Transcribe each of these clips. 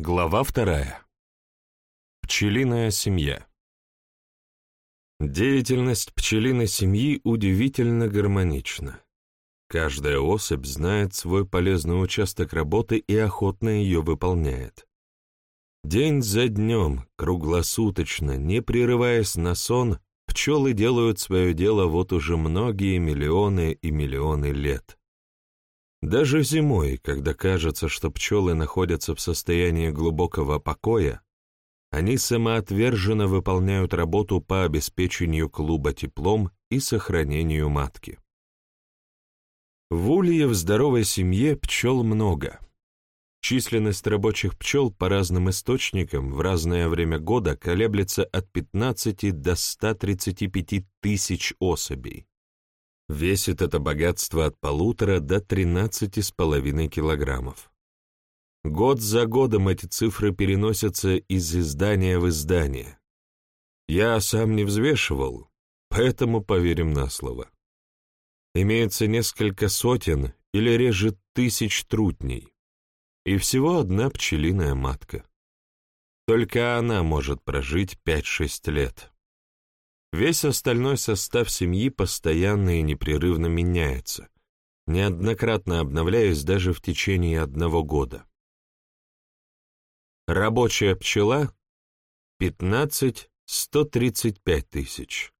Глава вторая. Пчелиная семья. Деятельность пчелиной семьи удивительно гармонична. Каждая особь знает свой полезный участок работы и охотно ее выполняет. День за днем, круглосуточно, не прерываясь на сон, пчелы делают свое дело вот уже многие миллионы и миллионы лет. Даже зимой, когда кажется, что пчелы находятся в состоянии глубокого покоя, они самоотверженно выполняют работу по обеспечению клуба теплом и сохранению матки. В улье в здоровой семье пчел много. Численность рабочих пчел по разным источникам в разное время года колеблется от 15 до 135 тысяч особей. Весит это богатство от полутора до тринадцати с половиной килограммов. Год за годом эти цифры переносятся из издания в издание. Я сам не взвешивал, поэтому поверим на слово. Имеется несколько сотен или реже тысяч трутней, и всего одна пчелиная матка. Только она может прожить 5-6 лет. Весь остальной состав семьи постоянно и непрерывно меняется, неоднократно обновляясь даже в течение одного года. Рабочая пчела — 15-135 тысяч.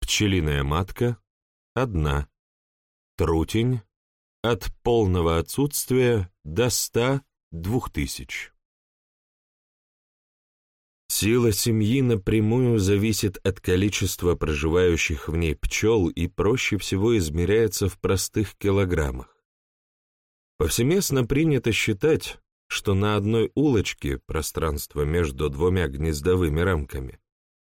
Пчелиная матка — одна. Трутень — от полного отсутствия до 100-2 тысяч. Сила семьи напрямую зависит от количества проживающих в ней пчел и проще всего измеряется в простых килограммах. Повсеместно принято считать, что на одной улочке, пространство между двумя гнездовыми рамками,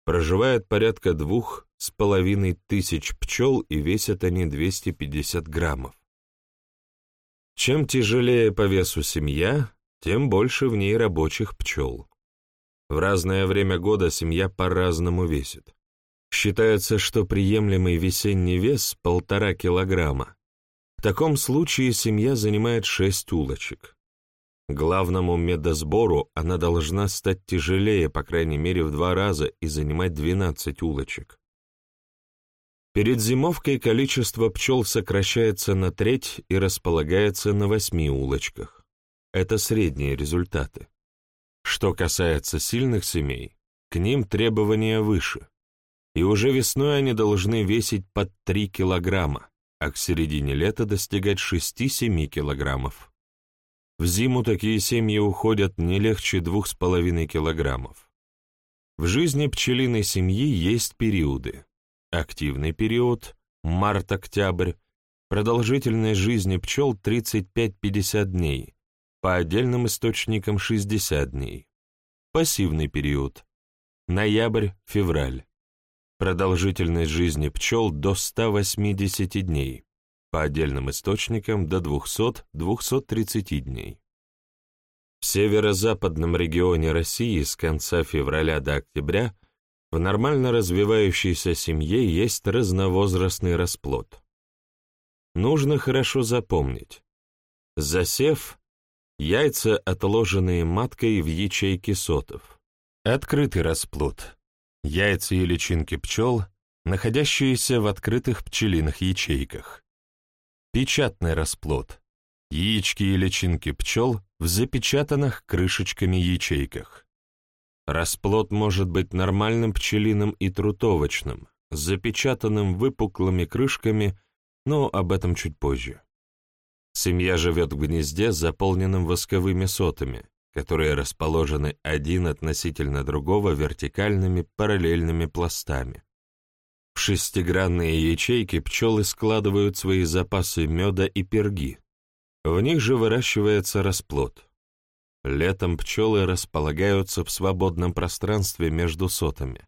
проживает порядка двух с половиной тысяч пчел и весят они 250 граммов. Чем тяжелее по весу семья, тем больше в ней рабочих пчел. В разное время года семья по-разному весит. Считается, что приемлемый весенний вес – полтора килограмма. В таком случае семья занимает шесть улочек. Главному медосбору она должна стать тяжелее, по крайней мере, в два раза и занимать 12 улочек. Перед зимовкой количество пчел сокращается на треть и располагается на восьми улочках. Это средние результаты. Что касается сильных семей, к ним требования выше, и уже весной они должны весить под 3 килограмма, а к середине лета достигать 6-7 килограммов. В зиму такие семьи уходят не легче 2,5 килограммов. В жизни пчелиной семьи есть периоды. Активный период – март-октябрь, продолжительность жизни пчел 35-50 дней, по отдельным источникам 60 дней. Пассивный период. Ноябрь-февраль. Продолжительность жизни пчел до 180 дней. По отдельным источникам до 200-230 дней. В северо-западном регионе России с конца февраля до октября в нормально развивающейся семье есть разновозрастный расплод. Нужно хорошо запомнить. Засев Яйца, отложенные маткой в ячейке сотов. Открытый расплод. Яйца и личинки пчел, находящиеся в открытых пчелиных ячейках. Печатный расплод. Яички и личинки пчел в запечатанных крышечками ячейках. Расплод может быть нормальным пчелиным и трутовочным, запечатанным выпуклыми крышками, но об этом чуть позже. Семья живет в гнезде, заполненном восковыми сотами, которые расположены один относительно другого вертикальными параллельными пластами. В шестигранные ячейки пчелы складывают свои запасы меда и перги. В них же выращивается расплод. Летом пчелы располагаются в свободном пространстве между сотами.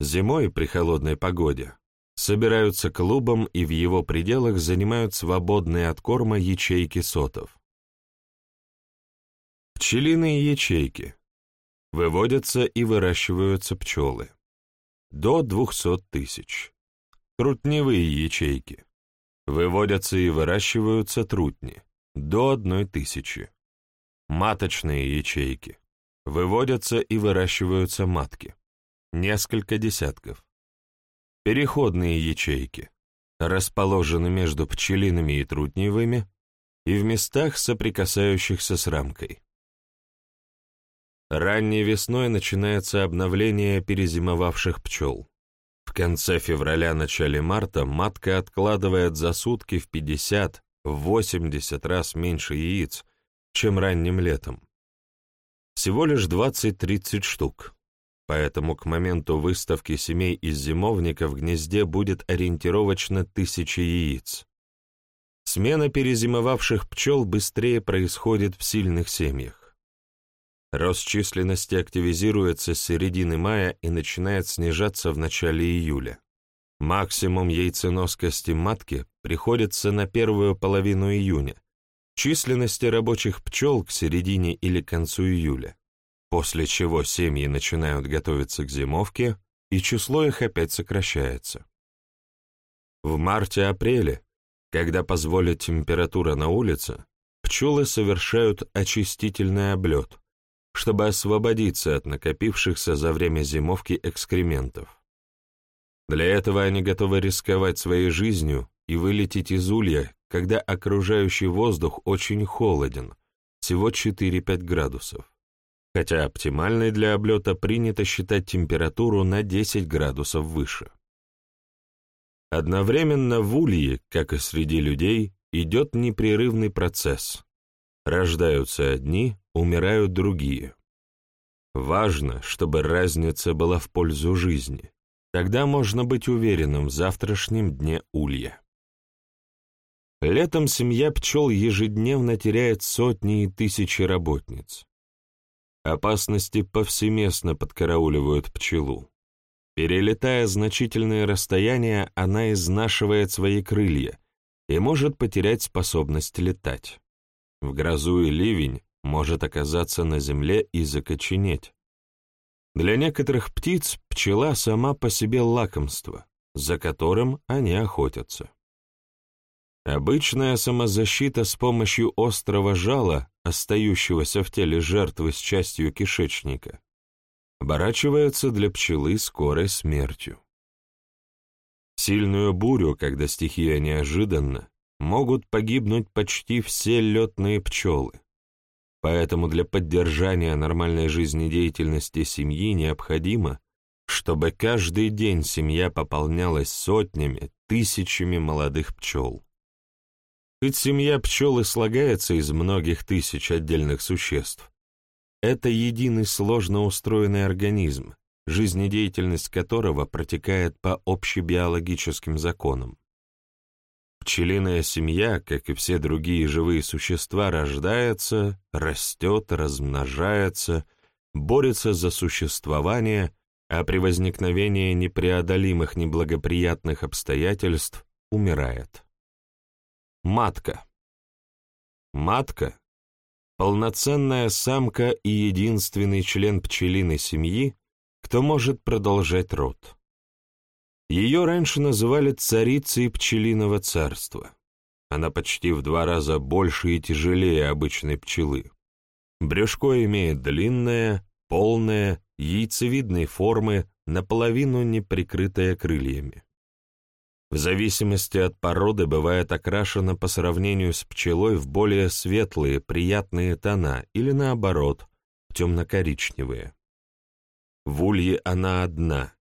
Зимой при холодной погоде собираются клубом и в его пределах занимают свободные от корма ячейки сотов. Пчелиные ячейки. Выводятся и выращиваются пчелы. До 200 тысяч. Трутневые ячейки. Выводятся и выращиваются трутни. До одной тысячи. Маточные ячейки. Выводятся и выращиваются матки. Несколько десятков. Переходные ячейки. Расположены между пчелиными и трутневыми и в местах, соприкасающихся с рамкой. Ранней весной начинается обновление перезимовавших пчел. В конце февраля-начале марта матка откладывает за сутки в 50-80 раз меньше яиц, чем ранним летом. Всего лишь 20-30 штук. Поэтому к моменту выставки семей из зимовника в гнезде будет ориентировочно тысяча яиц. Смена перезимовавших пчел быстрее происходит в сильных семьях. Рост численности активизируется с середины мая и начинает снижаться в начале июля. Максимум яйценоскости матки приходится на первую половину июня, численности рабочих пчел к середине или концу июля, после чего семьи начинают готовиться к зимовке, и число их опять сокращается. В марте-апреле, когда позволит температура на улице, пчелы совершают очистительный облет, чтобы освободиться от накопившихся за время зимовки экскрементов. Для этого они готовы рисковать своей жизнью и вылететь из улья, когда окружающий воздух очень холоден, всего 4-5 градусов, хотя оптимальной для облета принято считать температуру на 10 градусов выше. Одновременно в улье, как и среди людей, идет непрерывный процесс. Рождаются одни, умирают другие. Важно, чтобы разница была в пользу жизни. Тогда можно быть уверенным в завтрашнем дне улья. Летом семья пчел ежедневно теряет сотни и тысячи работниц. Опасности повсеместно подкарауливают пчелу. Перелетая значительные расстояния, она изнашивает свои крылья и может потерять способность летать. В грозу и ливень может оказаться на земле и закоченеть. Для некоторых птиц пчела сама по себе лакомство, за которым они охотятся. Обычная самозащита с помощью острого жала, остающегося в теле жертвы с частью кишечника, оборачивается для пчелы скорой смертью. сильную бурю, когда стихия неожиданна, могут погибнуть почти все летные пчелы, Поэтому для поддержания нормальной жизнедеятельности семьи необходимо, чтобы каждый день семья пополнялась сотнями, тысячами молодых пчел. Ведь семья пчел и слагается из многих тысяч отдельных существ. Это единый сложно устроенный организм, жизнедеятельность которого протекает по общебиологическим законам. Пчелиная семья, как и все другие живые существа, рождается, растет, размножается, борется за существование, а при возникновении непреодолимых неблагоприятных обстоятельств умирает. Матка. Матка — полноценная самка и единственный член пчелиной семьи, кто может продолжать род. Ее раньше называли царицей пчелиного царства. Она почти в два раза больше и тяжелее обычной пчелы. Брюшко имеет длинное, полное, яйцевидной формы, наполовину не прикрытое крыльями. В зависимости от породы бывает окрашена по сравнению с пчелой в более светлые, приятные тона или наоборот, темно-коричневые. В улье она одна,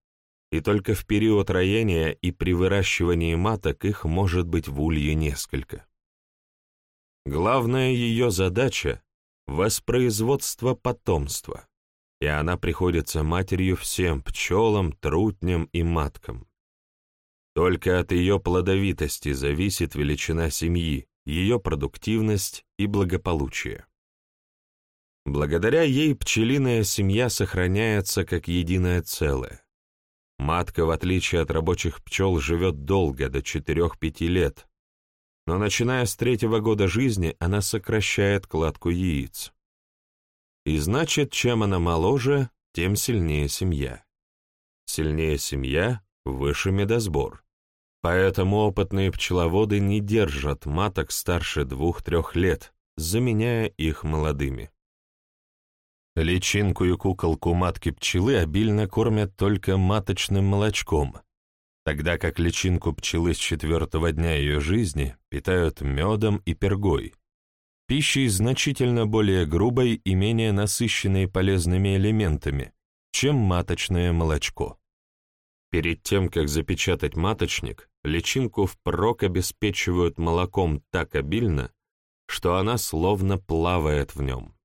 и только в период роения и при выращивании маток их может быть в улье несколько. Главная ее задача — воспроизводство потомства, и она приходится матерью всем пчелам, трутням и маткам. Только от ее плодовитости зависит величина семьи, ее продуктивность и благополучие. Благодаря ей пчелиная семья сохраняется как единое целое. Матка, в отличие от рабочих пчел, живет долго, до 4-5 лет, но начиная с третьего года жизни она сокращает кладку яиц. И значит, чем она моложе, тем сильнее семья. Сильнее семья, выше медосбор. Поэтому опытные пчеловоды не держат маток старше двух-трех лет, заменяя их молодыми. Личинку и куколку матки пчелы обильно кормят только маточным молочком, тогда как личинку пчелы с четвертого дня ее жизни питают медом и пергой, пищей значительно более грубой и менее насыщенной полезными элементами, чем маточное молочко. Перед тем, как запечатать маточник, личинку впрок обеспечивают молоком так обильно, что она словно плавает в нем.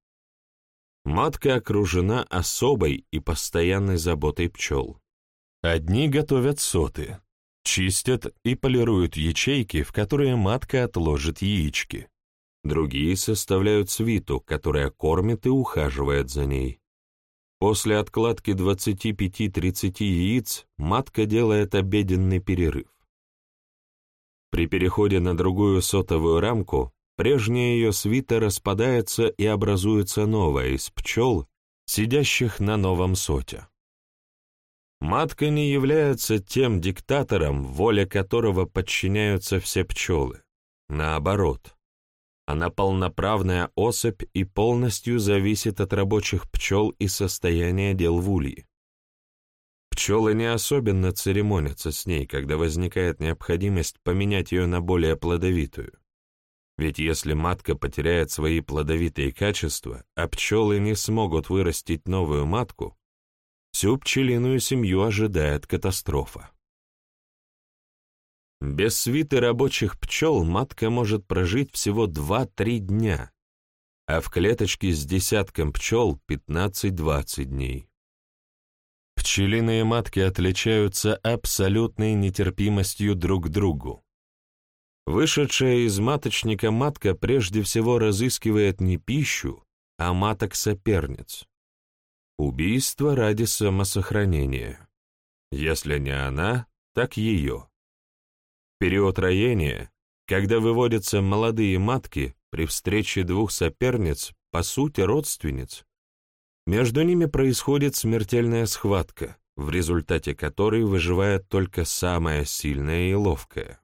Матка окружена особой и постоянной заботой пчел. Одни готовят соты, чистят и полируют ячейки, в которые матка отложит яички. Другие составляют свиту, которая кормит и ухаживает за ней. После откладки 25-30 яиц матка делает обеденный перерыв. При переходе на другую сотовую рамку Прежняя ее свита распадается и образуется новая из пчел, сидящих на новом соте. Матка не является тем диктатором, воля которого подчиняются все пчелы. Наоборот, она полноправная особь и полностью зависит от рабочих пчел и состояния дел в улье. Пчелы не особенно церемонятся с ней, когда возникает необходимость поменять ее на более плодовитую. Ведь если матка потеряет свои плодовитые качества, а пчелы не смогут вырастить новую матку, всю пчелиную семью ожидает катастрофа. Без свиты рабочих пчел матка может прожить всего 2-3 дня, а в клеточке с десятком пчел 15-20 дней. Пчелиные матки отличаются абсолютной нетерпимостью друг к другу. Вышедшая из маточника матка прежде всего разыскивает не пищу, а маток-соперниц. Убийство ради самосохранения. Если не она, так ее. период роения, когда выводятся молодые матки, при встрече двух соперниц, по сути родственниц, между ними происходит смертельная схватка, в результате которой выживает только самая сильная и ловкая.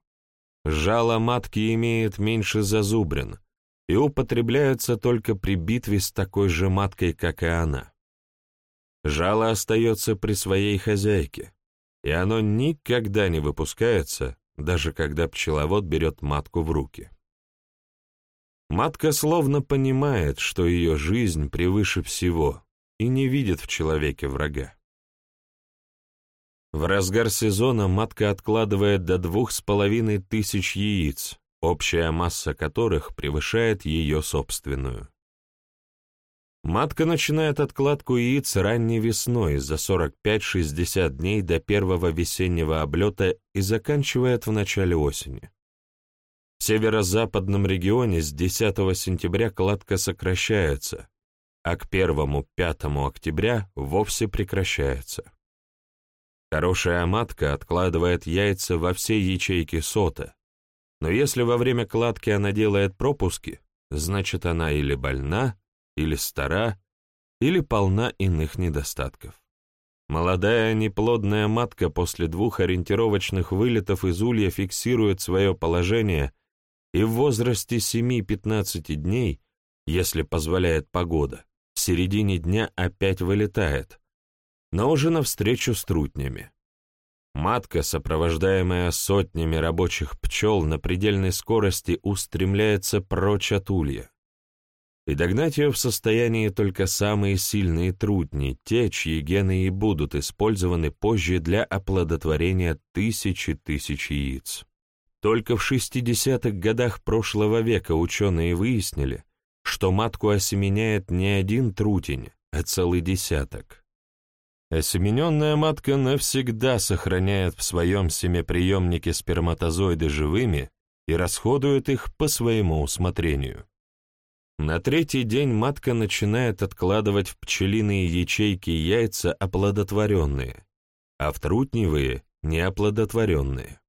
Жало матки имеет меньше зазубрин и употребляется только при битве с такой же маткой, как и она. Жало остается при своей хозяйке, и оно никогда не выпускается, даже когда пчеловод берет матку в руки. Матка словно понимает, что ее жизнь превыше всего, и не видит в человеке врага. В разгар сезона матка откладывает до двух с половиной тысяч яиц, общая масса которых превышает ее собственную. Матка начинает откладку яиц ранней весной за 45-60 дней до первого весеннего облета и заканчивает в начале осени. В северо-западном регионе с 10 сентября кладка сокращается, а к 1-5 октября вовсе прекращается. Хорошая матка откладывает яйца во все ячейки сота, но если во время кладки она делает пропуски, значит она или больна, или стара, или полна иных недостатков. Молодая неплодная матка после двух ориентировочных вылетов из улья фиксирует свое положение и в возрасте 7-15 дней, если позволяет погода, в середине дня опять вылетает, но уже навстречу с трутнями. Матка, сопровождаемая сотнями рабочих пчел на предельной скорости, устремляется прочь от улья. И догнать ее в состоянии только самые сильные трутни, те, чьи гены и будут использованы позже для оплодотворения тысячи тысяч яиц. Только в 60-х годах прошлого века ученые выяснили, что матку осеменяет не один трутень, а целый десяток. Осемененная матка навсегда сохраняет в своем семяприемнике сперматозоиды живыми и расходует их по своему усмотрению. На третий день матка начинает откладывать в пчелиные ячейки яйца оплодотворенные, а в трутневые – неоплодотворенные.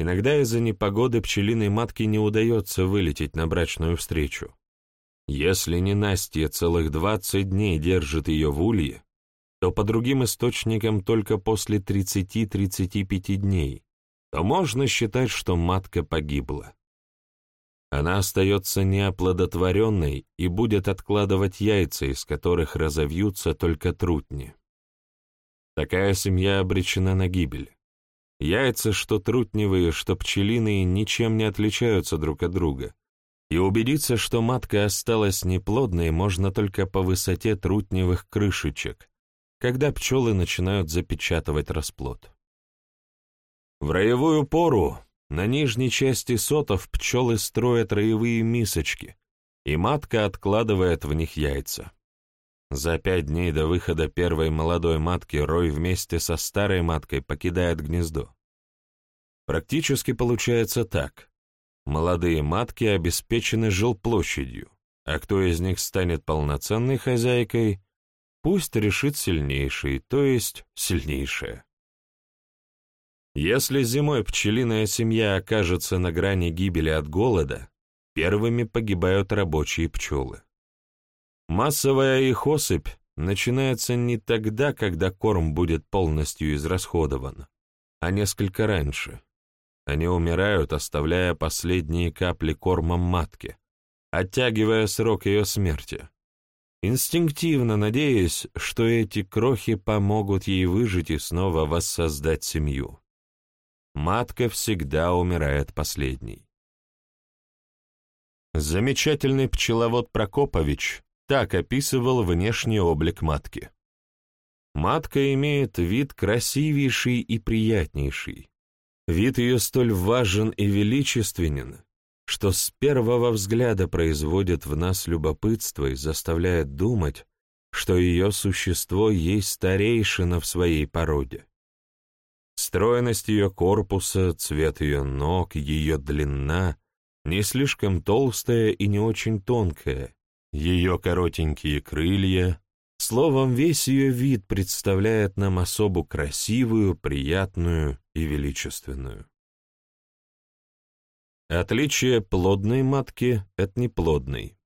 Иногда из-за непогоды пчелиной матке не удается вылететь на брачную встречу. Если ненастье целых 20 дней держит ее в улье, то по другим источникам только после 30-35 дней, то можно считать, что матка погибла. она остается неоплодотворенной и будет откладывать яйца, из которых разовьются только трутни. Такая семья обречена на гибель. Яйца, что трутневые, что пчелиные, ничем не отличаются друг от друга, и убедиться, что матка осталась неплодной, можно только по высоте трутневых крышечек, когда пчелы начинают запечатывать расплод. В роевую пору на нижней части сотов пчелы строят роевые мисочки, и матка откладывает в них яйца. За пять дней до выхода первой молодой матки рой вместе со старой маткой покидает гнездо. Практически получается так. Молодые матки обеспечены жилплощадью, а кто из них станет полноценной хозяйкой, пусть решит сильнейший, то есть сильнейшая. Если зимой пчелиная семья окажется на грани гибели от голода, первыми погибают рабочие пчелы. Массовая их особь начинается не тогда, когда корм будет полностью израсходован, а несколько раньше. Они умирают, оставляя последние капли корма матке, оттягивая срок ее смерти, инстинктивно надеясь, что эти крохи помогут ей выжить и снова воссоздать семью матка всегда умирает последней. Замечательный пчеловод Прокопович так описывал внешний облик матки. Матка имеет вид красивейший и приятнейший. Вид ее столь важен и величественен, что с первого взгляда производит в нас любопытство и заставляет думать, что ее существо есть старейшина в своей породе. Стройность ее корпуса, цвет ее ног, ее длина, не слишком толстая и не очень тонкая, ее коротенькие крылья, словом, весь ее вид представляет нам особу красивую, приятную и величественную. Отличие плодной матки от неплодной.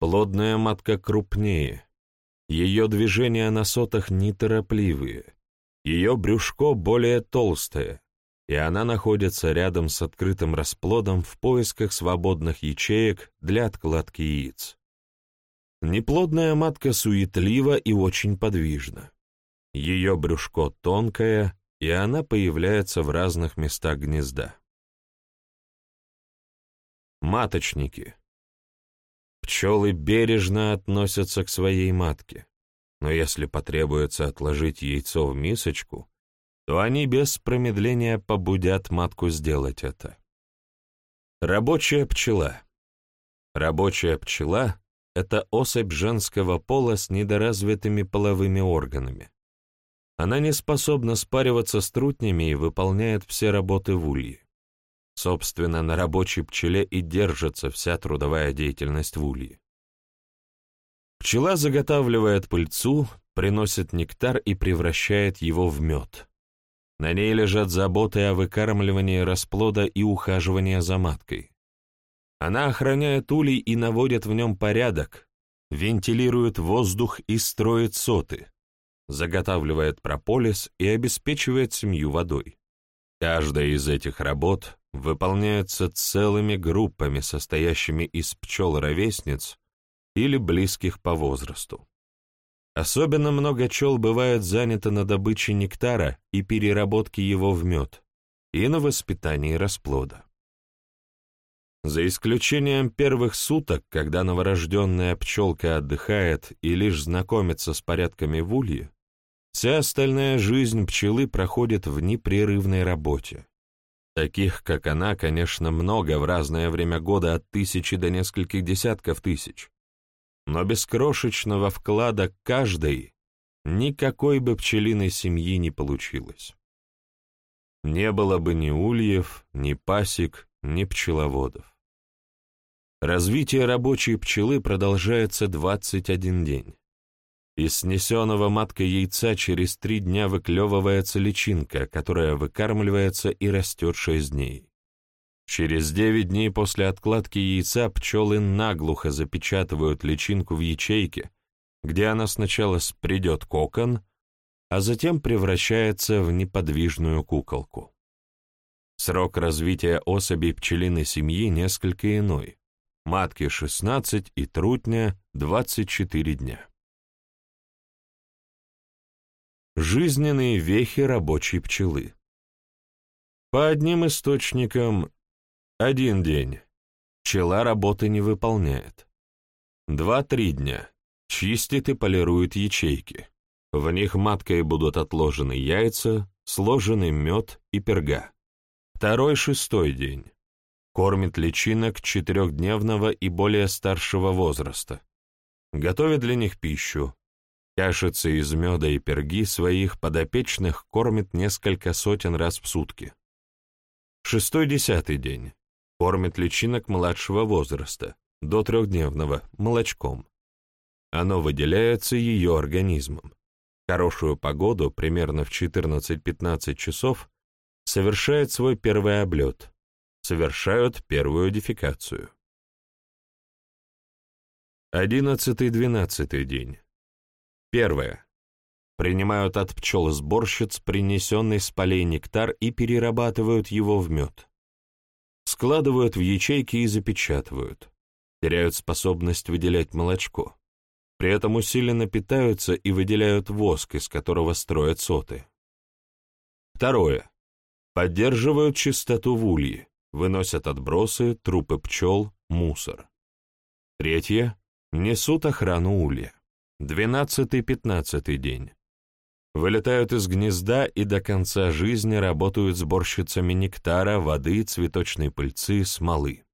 Плодная матка крупнее, ее движения на сотах неторопливые, ее брюшко более толстое, и она находится рядом с открытым расплодом в поисках свободных ячеек для откладки яиц. Неплодная матка суетлива и очень подвижна. Ее брюшко тонкое, и она появляется в разных местах гнезда. Маточники. Пчелы бережно относятся к своей матке но если потребуется отложить яйцо в мисочку, то они без промедления побудят матку сделать это. Рабочая пчела. Рабочая пчела — это особь женского пола с недоразвитыми половыми органами. Она не способна спариваться с трутнями и выполняет все работы в улье. Собственно, на рабочей пчеле и держится вся трудовая деятельность в улье. Пчела заготавливает пыльцу, приносит нектар и превращает его в мед. На ней лежат заботы о выкармливании расплода и ухаживании за маткой. Она охраняет улей и наводит в нем порядок, вентилирует воздух и строит соты, заготавливает прополис и обеспечивает семью водой. Каждая из этих работ выполняется целыми группами, состоящими из пчел-ровесниц, или близких по возрасту. Особенно много чел бывает занято на добыче нектара и переработке его в мед, и на воспитании расплода. За исключением первых суток, когда новорожденная пчелка отдыхает и лишь знакомится с порядками в улье, вся остальная жизнь пчелы проходит в непрерывной работе. Таких, как она, конечно, много в разное время года от тысячи до нескольких десятков тысяч но без крошечного вклада каждой никакой бы пчелиной семьи не получилось. Не было бы ни ульев, ни пасек, ни пчеловодов. Развитие рабочей пчелы продолжается 21 день. Из снесенного маткой яйца через три дня выклевывается личинка, которая выкармливается и растет шесть дней. Через девять дней после откладки яйца пчелы наглухо запечатывают личинку в ячейке, где она сначала спредет кокон, а затем превращается в неподвижную куколку. Срок развития особей пчелиной семьи несколько иной. Матки 16 и трутня 24 дня. Жизненные вехи рабочей пчелы. По одним источникам один день. Пчела работы не выполняет. Два-три дня. Чистит и полирует ячейки. В них маткой будут отложены яйца, сложенный мед и перга. Второй-шестой день. Кормит личинок четырехдневного и более старшего возраста. Готовит для них пищу. Кашицы из меда и перги своих подопечных кормит несколько сотен раз в сутки. Шестой-десятый день. Кормит личинок младшего возраста, до трехдневного, молочком. Оно выделяется ее организмом. Хорошую погоду, примерно в 14-15 часов, совершает свой первый облет, совершают первую дефекацию. Одиннадцатый-двенадцатый день. Первое. Принимают от пчел-сборщиц принесенный с полей нектар и перерабатывают его в мед. Складывают в ячейки и запечатывают. Теряют способность выделять молочко. При этом усиленно питаются и выделяют воск, из которого строят соты. Второе. Поддерживают чистоту в улье, выносят отбросы, трупы пчел, мусор. Третье. Несут охрану улья. Двенадцатый-пятнадцатый день. Вылетают из гнезда и до конца жизни работают сборщицами нектара, воды, цветочной пыльцы, смолы.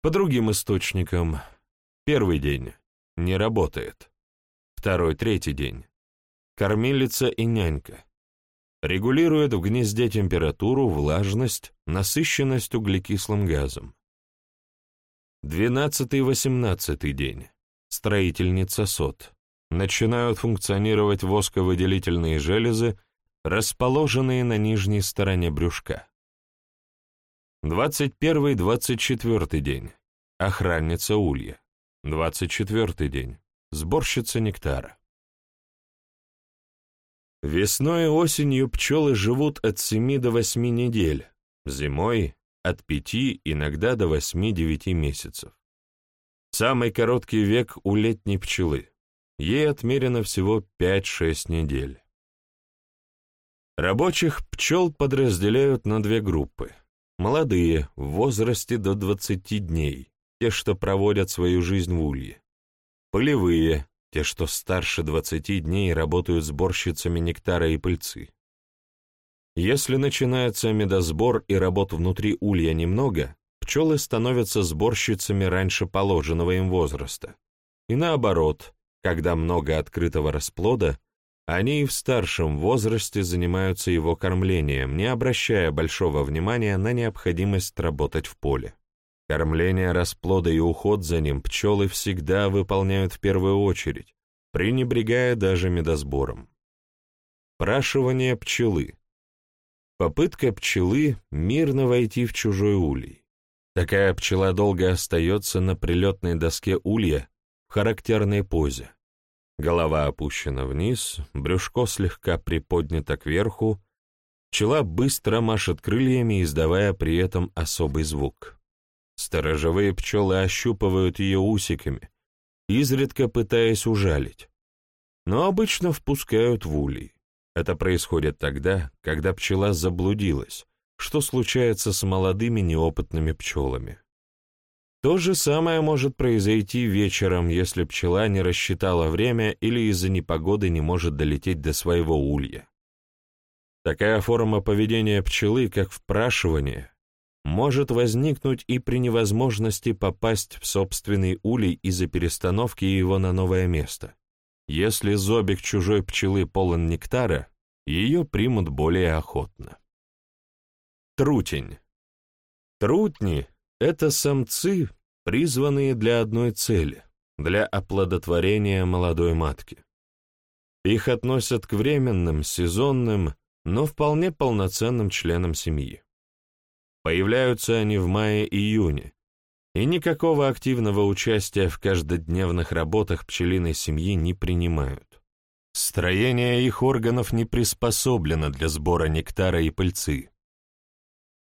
По другим источникам. Первый день. Не работает. Второй-третий день. Кормилица и нянька регулирует в гнезде температуру, влажность, насыщенность углекислым газом. Двенадцатый-восемнадцатый день. Строительница сот. Начинают функционировать восковыделительные железы, расположенные на нижней стороне брюшка. Двадцать первый-двадцать четвертый день. Охранница улья. Двадцать четвертый день. Сборщица нектара. Весной и осенью пчелы живут от 7 до 8 недель, зимой — от 5, иногда до 8-9 месяцев. Самый короткий век у летней пчелы. Ей отмерено всего 5-6 недель. Рабочих пчел подразделяют на две группы. Молодые, в возрасте до 20 дней, те, что проводят свою жизнь в улье. Полевые, те, что старше 20 дней, работают сборщицами нектара и пыльцы. Если начинается медосбор и работ внутри улья немного, пчелы становятся сборщицами раньше положенного им возраста. И наоборот, когда много открытого расплода, они и в старшем возрасте занимаются его кормлением, не обращая большого внимания на необходимость работать в поле. Кормление расплода и уход за ним пчелы всегда выполняют в первую очередь, пренебрегая даже медосбором. Прашивание пчелы. Попытка пчелы мирно войти в чужой улей. Такая пчела долго остается на прилетной доске улья характерной позе. Голова опущена вниз, брюшко слегка приподнято кверху, пчела быстро машет крыльями, издавая при этом особый звук. Сторожевые пчелы ощупывают ее усиками, изредка пытаясь ужалить, но обычно впускают в улей. Это происходит тогда, когда пчела заблудилась, что случается с молодыми неопытными пчелами. То же самое может произойти вечером, если пчела не рассчитала время или из-за непогоды не может долететь до своего улья. Такая форма поведения пчелы, как впрашивание, может возникнуть и при невозможности попасть в собственный улей из-за перестановки его на новое место. Если зобик чужой пчелы полон нектара, ее примут более охотно. Трутень. Трутни — это самцы, призванные для одной цели — для оплодотворения молодой матки. Их относят к временным, сезонным, но вполне полноценным членам семьи. Появляются они в мае-июне, и никакого активного участия в каждодневных работах пчелиной семьи не принимают. Строение их органов не приспособлено для сбора нектара и пыльцы.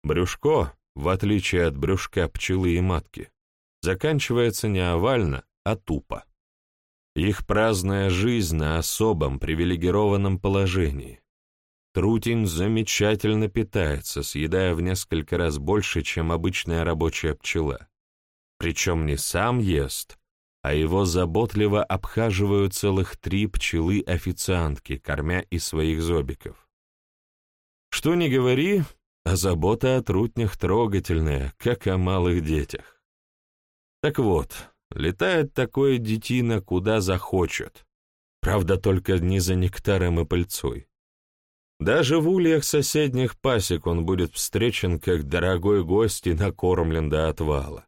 Брюшко, в отличие от брюшка пчелы и матки, заканчивается не овально, а тупо. Их праздная жизнь на особом привилегированном положении. Трутень замечательно питается, съедая в несколько раз больше, чем обычная рабочая пчела. Причем не сам ест, а его заботливо обхаживают целых три пчелы-официантки, кормя из своих зобиков. Что ни говори, а забота о трутнях трогательная, как о малых детях. Так вот, летает такое детина куда захочет, правда, только не за нектаром и пыльцой. Даже в ульях соседних пасек он будет встречен как дорогой гость и накормлен до отвала.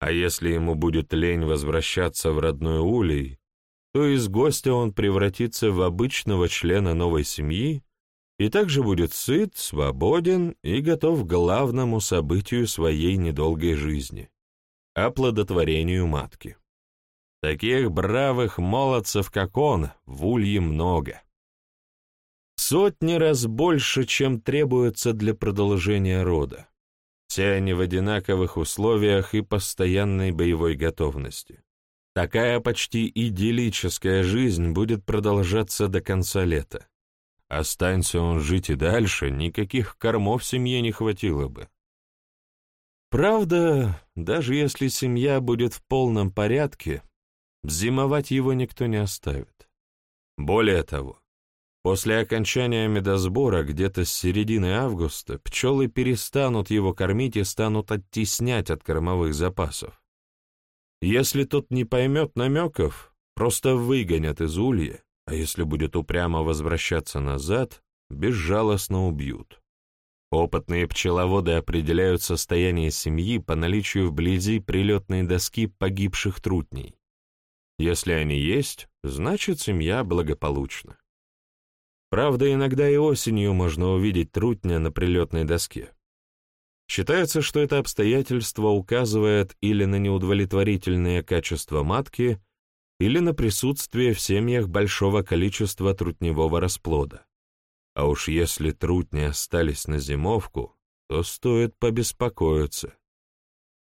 А если ему будет лень возвращаться в родной улей, то из гостя он превратится в обычного члена новой семьи и также будет сыт, свободен и готов к главному событию своей недолгой жизни — оплодотворению матки. Таких бравых молодцев, как он, в улье много. Сотни раз больше, чем требуется для продолжения рода. Все они в одинаковых условиях и постоянной боевой готовности. Такая почти идиллическая жизнь будет продолжаться до конца лета. Останься он жить и дальше, никаких кормов семье не хватило бы. Правда, даже если семья будет в полном порядке, зимовать его никто не оставит. Более того, После окончания медосбора, где-то с середины августа, пчелы перестанут его кормить и станут оттеснять от кормовых запасов. Если тот не поймет намеков, просто выгонят из улья, а если будет упрямо возвращаться назад, безжалостно убьют. Опытные пчеловоды определяют состояние семьи по наличию вблизи прилетной доски погибших трутней. Если они есть, значит семья благополучна. Правда, иногда и осенью можно увидеть трутня на прилетной доске. Считается, что это обстоятельство указывает или на неудовлетворительные качества матки, или на присутствие в семьях большого количества трутневого расплода. А уж если трутни остались на зимовку, то стоит побеспокоиться.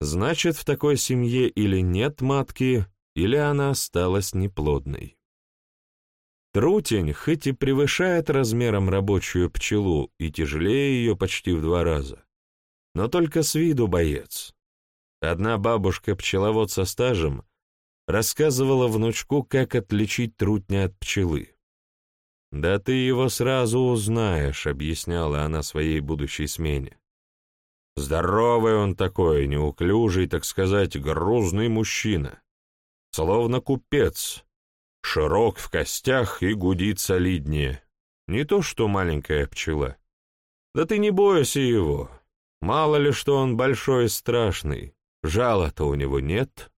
Значит, в такой семье или нет матки, или она осталась неплодной. Трутень хоть и превышает размером рабочую пчелу и тяжелее ее почти в два раза, но только с виду боец. Одна бабушка-пчеловод со стажем рассказывала внучку, как отличить трутня от пчелы. «Да ты его сразу узнаешь», — объясняла она своей будущей смене. «Здоровый он такой, неуклюжий, так сказать, грузный мужчина. Словно купец, Широк в костях и гудит солиднее. Не то что маленькая пчела. Да ты не бойся его. Мало ли, что он большой и страшный. Жала-то у него нет.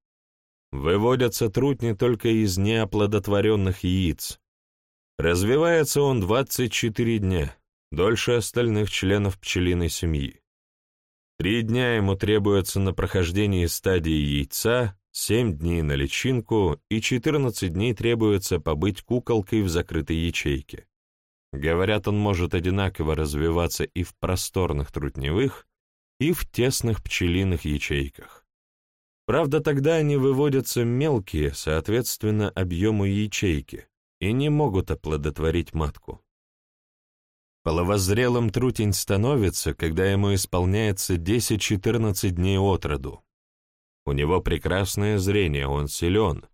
Выводятся трутни только из неоплодотворенных яиц. Развивается он 24 дня, дольше остальных членов пчелиной семьи. Три дня ему требуется на прохождение стадии яйца, Семь дней на личинку и 14 дней требуется побыть куколкой в закрытой ячейке. Говорят, он может одинаково развиваться и в просторных трутневых, и в тесных пчелиных ячейках. Правда, тогда они выводятся мелкие, соответственно, объему ячейки, и не могут оплодотворить матку. Половозрелым трутень становится, когда ему исполняется 10-14 дней от роду, у него прекрасное зрение, он силен.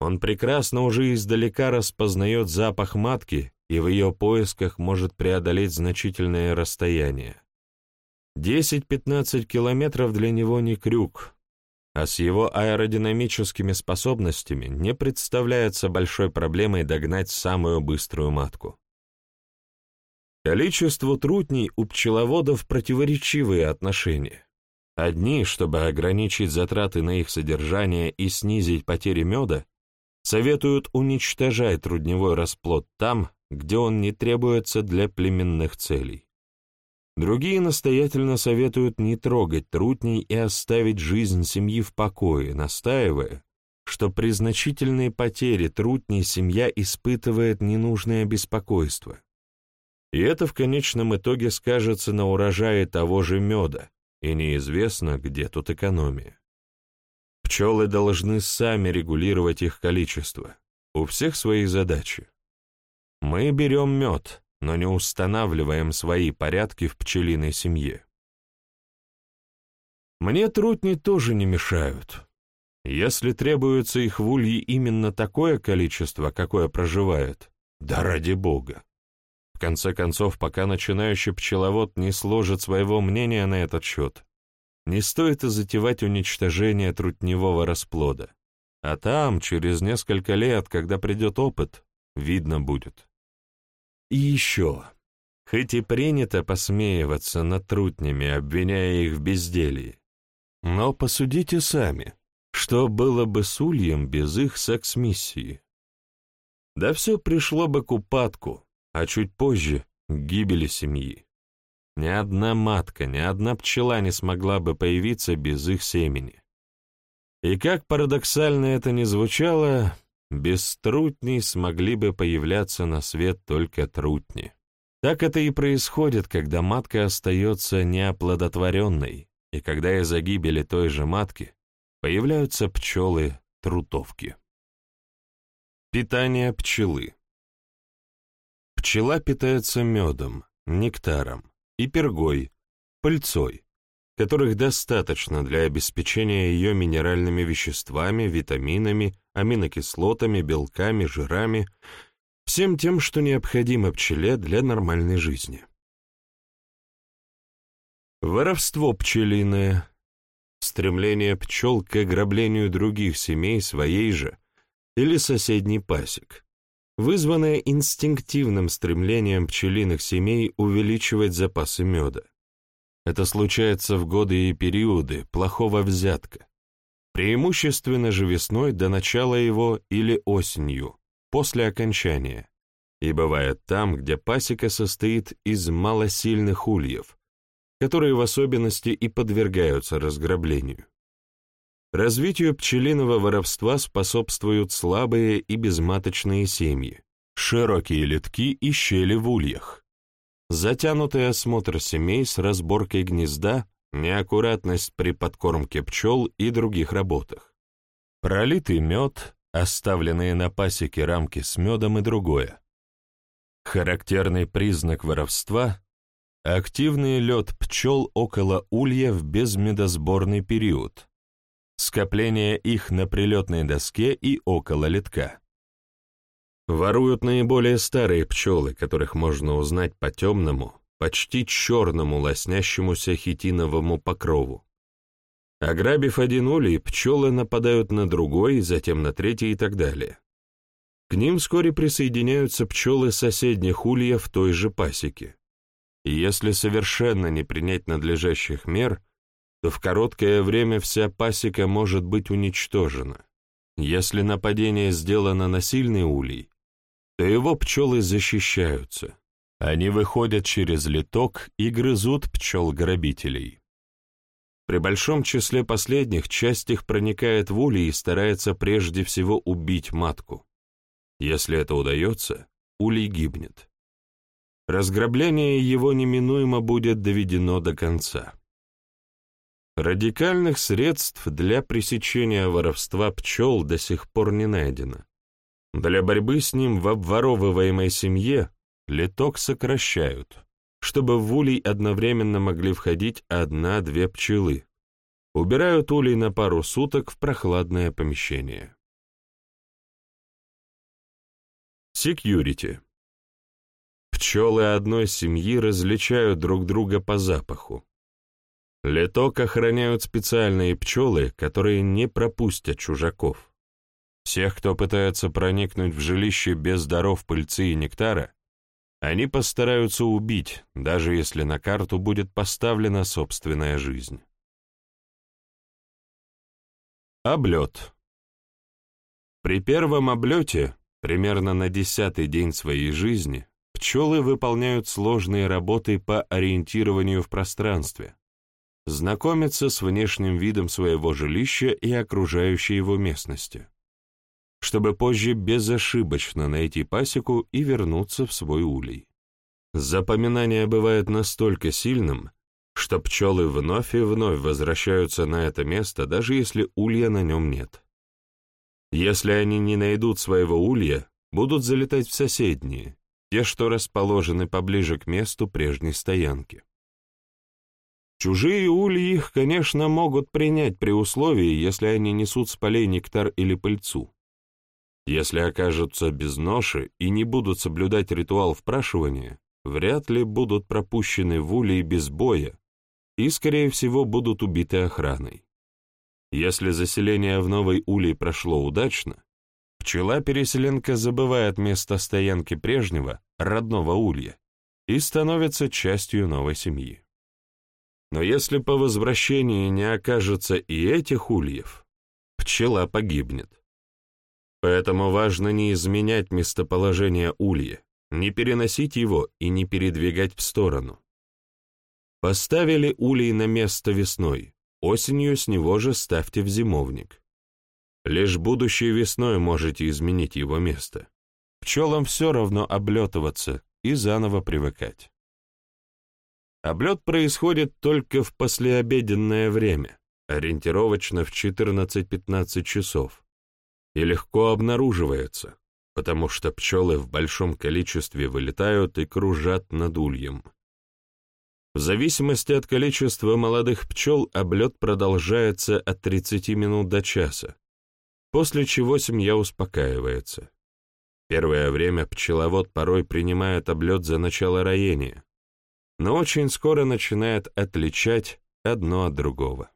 Он прекрасно уже издалека распознает запах матки и в ее поисках может преодолеть значительное расстояние. 10-15 километров для него не крюк, а с его аэродинамическими способностями не представляется большой проблемой догнать самую быструю матку. Количеству трутней у пчеловодов противоречивые отношения. Одни, чтобы ограничить затраты на их содержание и снизить потери меда, советуют уничтожать трудневой расплод там, где он не требуется для племенных целей. Другие настоятельно советуют не трогать трутней и оставить жизнь семьи в покое, настаивая, что при значительной потере трутней семья испытывает ненужное беспокойство. И это в конечном итоге скажется на урожае того же меда, и неизвестно, где тут экономия. Пчелы должны сами регулировать их количество. У всех свои задачи. Мы берем мед, но не устанавливаем свои порядки в пчелиной семье. Мне трутни тоже не мешают. Если требуется их в улье именно такое количество, какое проживает, да ради бога. В конце концов, пока начинающий пчеловод не сложит своего мнения на этот счет, не стоит и затевать уничтожение трутневого расплода. А там, через несколько лет, когда придет опыт, видно будет. И еще. Хоть и принято посмеиваться над трутнями, обвиняя их в безделии, но посудите сами, что было бы с Ульем без их секс-миссии? Да все пришло бы к упадку, а чуть позже — к гибели семьи. Ни одна матка, ни одна пчела не смогла бы появиться без их семени. И как парадоксально это ни звучало, без трутней смогли бы появляться на свет только трутни. Так это и происходит, когда матка остается неоплодотворенной, и когда из-за гибели той же матки появляются пчелы-трутовки. Питание пчелы Пчела питается медом, нектаром, и пергой, пыльцой, которых достаточно для обеспечения ее минеральными веществами, витаминами, аминокислотами, белками, жирами, всем тем, что необходимо пчеле для нормальной жизни. Воровство пчелиное, стремление пчел к ограблению других семей своей же или соседней пасек, вызванное инстинктивным стремлением пчелиных семей увеличивать запасы меда. Это случается в годы и периоды плохого взятка, преимущественно же весной до начала его или осенью, после окончания, и бывает там, где пасека состоит из малосильных ульев, которые в особенности и подвергаются разграблению. Развитию пчелиного воровства способствуют слабые и безматочные семьи, широкие литки и щели в ульях, затянутый осмотр семей с разборкой гнезда, неаккуратность при подкормке пчел и других работах, пролитый мед, оставленные на пасеке рамки с медом и другое. Характерный признак воровства — активный лед пчел около улья в безмедосборный период, скопление их на прилетной доске и около литка. Воруют наиболее старые пчелы, которых можно узнать по темному, почти черному лоснящемуся хитиновому покрову. Ограбив один улей, пчелы нападают на другой, затем на третий и так далее. К ним вскоре присоединяются пчелы соседних ульев той же пасеки. И если совершенно не принять надлежащих мер – то в короткое время вся пасека может быть уничтожена. Если нападение сделано на сильный улей, то его пчелы защищаются. Они выходят через литок и грызут пчел-грабителей. При большом числе последних часть их проникает в улей и старается прежде всего убить матку. Если это удается, улей гибнет. Разграбление его неминуемо будет доведено до конца. Радикальных средств для пресечения воровства пчел до сих пор не найдено. Для борьбы с ним в обворовываемой семье литок сокращают, чтобы в улей одновременно могли входить одна-две пчелы. Убирают улей на пару суток в прохладное помещение. Секьюрити. Пчелы одной семьи различают друг друга по запаху. Леток охраняют специальные пчелы, которые не пропустят чужаков. Всех, кто пытается проникнуть в жилище без даров пыльцы и нектара, они постараются убить, даже если на карту будет поставлена собственная жизнь. Облет. При первом облете, примерно на десятый день своей жизни, пчелы выполняют сложные работы по ориентированию в пространстве, знакомиться с внешним видом своего жилища и окружающей его местности, чтобы позже безошибочно найти пасеку и вернуться в свой улей. запоминание бывает настолько сильным, что пчелы вновь и вновь возвращаются на это место, даже если улья на нем нет. Если они не найдут своего улья, будут залетать в соседние, те, что расположены поближе к месту прежней стоянки. Чужие ульи их, конечно, могут принять при условии, если они несут с полей нектар или пыльцу. Если окажутся без ноши и не будут соблюдать ритуал впрашивания, вряд ли будут пропущены в улей без боя и, скорее всего, будут убиты охраной. Если заселение в новой улей прошло удачно, пчела-переселенка забывает место стоянки прежнего, родного улья, и становится частью новой семьи. Но если по возвращении не окажется и этих ульев, пчела погибнет. Поэтому важно не изменять местоположение улья, не переносить его и не передвигать в сторону. Поставили улей на место весной, осенью с него же ставьте в зимовник. Лишь будущей весной можете изменить его место. Пчелам все равно облетываться и заново привыкать. Облет происходит только в послеобеденное время, ориентировочно в 14-15 часов, и легко обнаруживается, потому что пчелы в большом количестве вылетают и кружат над ульем. В зависимости от количества молодых пчел облет продолжается от 30 минут до часа, после чего семья успокаивается. Первое время пчеловод порой принимает облет за начало роения, но очень скоро начинает отличать одно от другого.